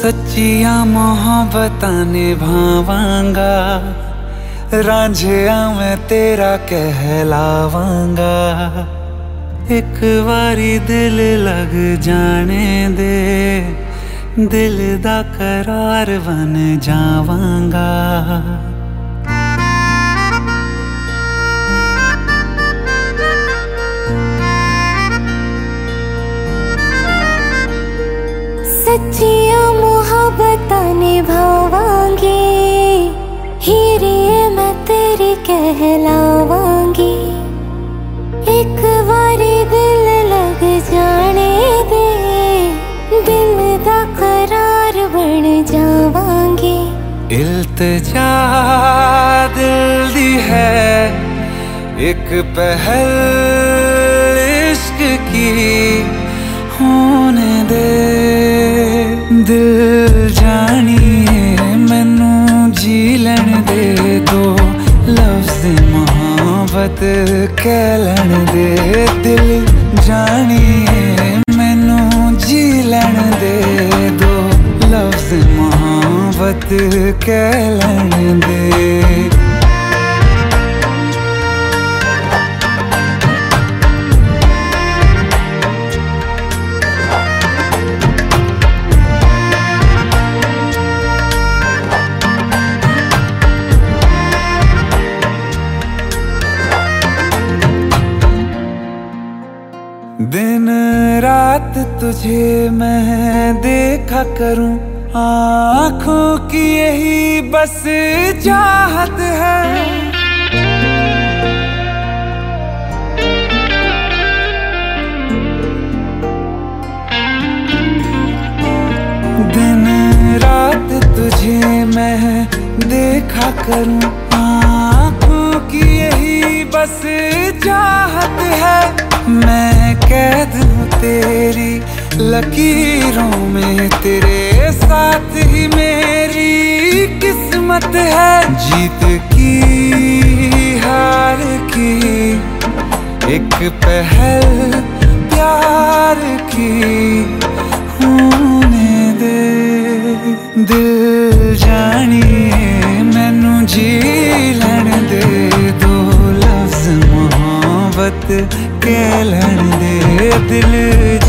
सच्चिया मोहब्बत निभावांगा रांझिया मैं तेरा कहलावांगा। एक बारी दिल लग जाने दे, दिल दा करार बन जावांगा। सच्ची इल्तजा दिल दी है, एक पहल इश्क की होने दे। दिल जानिए, मैनू जी लैन दे दो। लफ्ज मोहब्बत कह लैन दे। दिल जानिए, मैनू जी लैन दे। मोहब्बत कह लैन दे दिन रात तुझे मैं देखा करूँ आँखों की यही बस चाहत है। दिन रात तुझे मैं देखा करूँ, आँखों की यही बस चाहत है। मैं कैद हूँ तेरी लकीरों में तेरे साथ ही मेरी किस्मत है। जीत की, हार की, एक पहल प्यार की, होने दे। दिल जानिए, मैनू जी लैन दे। दो लफ्ज मोहब्बत कह लैन दे। दिल